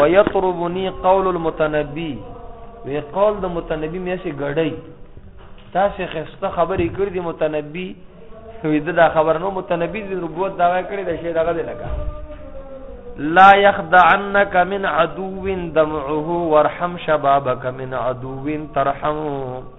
ويطربني قول المتنبي وی قول د متنبي مې سي غړی تاسو خسته خبرې کړې دي متنبي وی دا خبر نو متنبي د نبوت دا کړې د شی دغه لګا لا يخدعنك من عدو دمعه وارحم شبابك من عدو ترحمه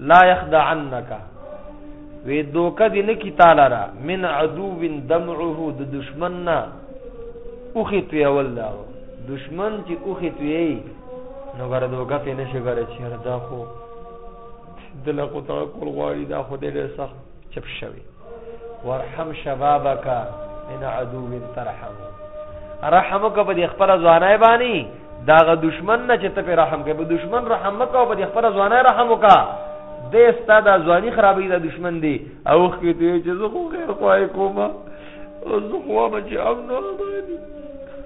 لا يخدعنك وی دوکه دی نکی تعالی را من عدو دمعه د دشمن نه اوخی توی اول دا دشمن چې اوخی توی نو ګره دوکه ته نشي ګره چې دا خو دلته کو تا کول غواړي دا خو دې ډېر سخت چپ شوی ورحم شبابک من عدو ترحم رحم کو په دې خپل ځوانای باندې داغه دشمن نه چې ته په رحم کې په دشمن رحم مکو په دې خپل ځوانای رحم وکا دې استاد ځواني خرابې دا دشمن دی او خو ته چې زه خو غیر خوای کومه زه خو ما چې امن نه باندې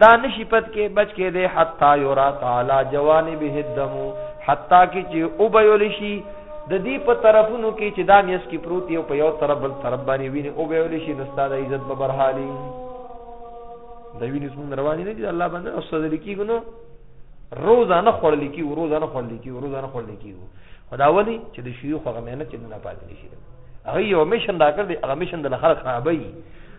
دا نشي پد کې بچ کې دی حتا یرا تعالی جوانبه الدم حتا کې چې او بيول شي د دې په طرفونو کې چې دا میس کې پروت یو په یو طرف بل طرف باندې ویني او بيول شي د استاد عزت به برحالي د وینې څنګه رواني نه دي الله باندې او صدر کېږي نو روزانه خړل کی روزانه خړل کی روزانه خړل کی خدا ولی چې د شيوخ هغه مهنت چې نه پاتې نشي هغه یو میشن دا کړ دی هغه میشن د خلک خرابوي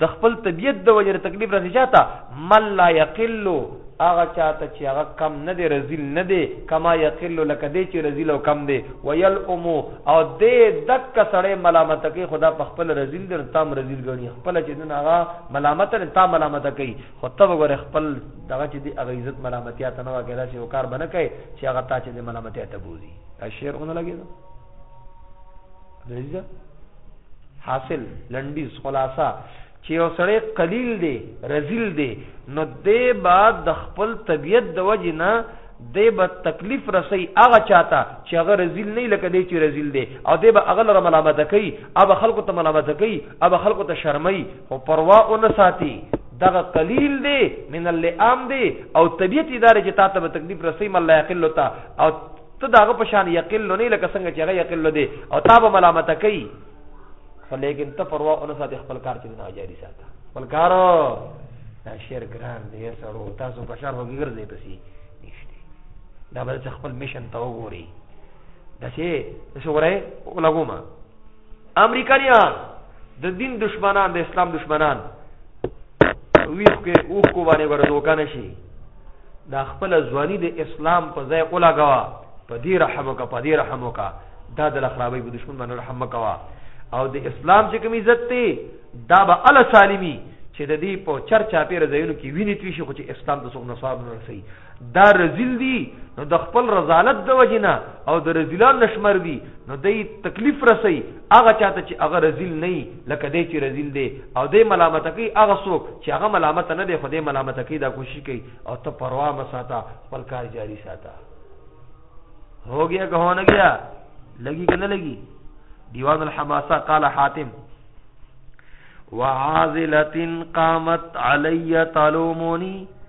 د خپل طبیعت د وجې د تکلیف رسي چاته؟ من لا یقل هغه چاته چې هغه کم نه دی رزیل نه دی کما یقل لکه دی چې رزیل او کم دی ویلؤم او دی دک سړی ملامت کوي خدا په خپل رزیل دی نو تام رزیل ګڼي خپل چې دنه هغه ملامت نه تا ملامت کوي خو ته وګوره خپل دغه چې دی هغه عزت ملامتیا ته نه وکړي دا چې وکار بنه کوي چې هغه تا چې دی ملامتیا ته بوزي دا شعر اون لګي غریزه حاصل لنډیز خلاصه چې یو سړی قلیل دی رزیل دی نو دی به د خپل طبیعت د وجې نه دی به تکلیف رسي هغه چاته چې هغه رزیل نه لکه دی چې رزیل دی او دی به هغه لره ملامت کوي او به خلکو ته ملامت کوي او به خلکو ته شرمي خو پروا او نه ساتي دغه قلیل دی من اللئام دی او طبیعت اداره چې تا ته به تکلیف رسي مله یقل او ته داغه په شان یقل نه لکه څنګه چې هغه یقل دی او تا به ملامت کوي خو لیکن ته پروا اون ساته خپل کار چې نه جاری ساته خپل کار دا شعر ګران دی سره تاسو په شهر وګی ګرځي پسی نشته دا به خپل میشن ته وګوري دا چې څه وره لګوما امریکایان د دین دشمنان د اسلام دشمنان ویخ کې اوخ کو باندې ورزوکان شي دا خپل ځواني د اسلام په ځای اولاګوا په دې رحم وکا په دې رحم وکا دا د خرابې په دشمن باندې رحم وکوا او د اسلام چې کوم عزت ته دا به ال سالمی چې د دې په چرچا پیر ځایونو کې ویني توي شي خو چې اسلام د څو نصاب نه رسي دا رزیل دي نو د خپل رزالت د وجې نه او د رزیلان نشمر دي نو دی تکلیف رسي هغه چاته چې هغه رزیل نه لکه دی چې رزیل دی او دی ملامت کوي هغه څوک چې هغه ملامت نه دی خو دی ملامت کوي دا کوشش کوي او ته پروا مه ساته خپل کار جاری ساته هو گیا که هو نه گیا لګي که نه لګي دیوان الحماسه قال حاتم وعازلة قامت علي تلوموني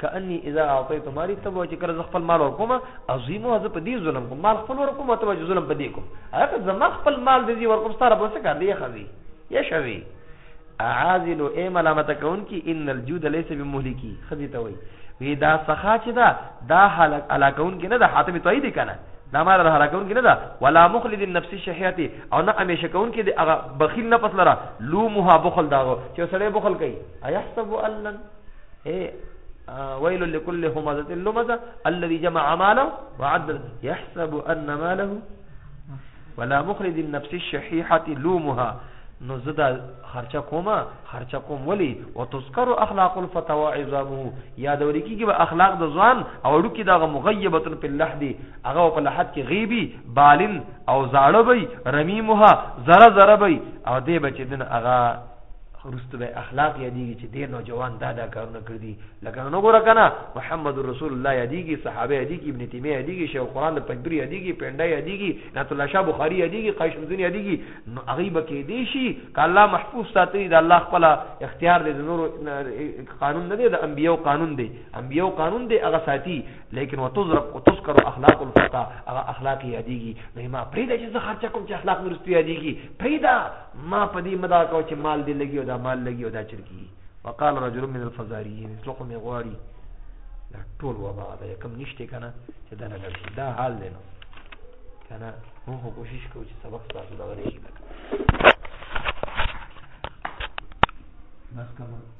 کأني اذا اعطيت مالي تبو چې کله زه خپل مال ورکوم عظیم هزه په دې ظلم کوم مال خپل ورکوم ته چې ظلم په دې کوم هغه زما خپل مال دې ورکوم ستاره په څه کار دی خزي یا شوي اعاذل اي ملامت کون کی ان الجود ليس بمهلكي خزي ته وي وی دا سخا چې دا دا هلاک هلاکون کې نه د حاتم توي دي کنه دا مال هلاکون کې نه دا ولا مخلد النفس شحياتي او نه همیشه کون کې د هغه بخیل نه پس لره لو مها بخل داغو چې سړی بخل کوي ايحسب ان اے ويل لكل همزة لمزة الذي جمع ماله وعدد يحسب أن ماله ولا مخرج النفس الشحيحة لومها نو زه دا خرچه کومه خرچه کوم ولی او تذکر اخلاق الفتى وعظامه یادول کیږي به اخلاق د ځوان او ډکی دغه مغیبه په اللحد هغه په لحد کې غیبی بالن او زاړه وي رمیمها زره زره وي او دې بچ دین هغه وروسته به اخلاق یادیږي چې دې نوجوان دا دا کارونه کړی دي لکه نن وګوره کنه محمد رسول الله یادیږي صحابه یادیږي ابن تیمیه یادیږي شیخ القرآن د پنځپیر یادیږي پنډه یادیږي نعت الله شاه بخاری یادیږي قایش مزین یادیږي نو هغه به کې دی شي ک الله محفوظ ساتلی د الله خپل اختیار دی د نور قانون نه دی د انبیو قانون دی انبیو قانون دی هغه ساتي لیکن وتذرب وتذكر اخلاق الفتى هغه اخلاق یادیږي نو ما پریدا چې زه خرچه کوم چې اخلاق مرستو یادیږي پریدا ما په دې مدا کو چې مال دې لګي او دا مال لګي او دا چل کیږي وقال رجل من الفزاريين زړه خو مې غواړي دا ټول وبا ده کم نشته کنه چې دا نه لګي دا حال دی نو کنه موږ کوشش کوو چې سبق تاسو دا ورې شي بس کوم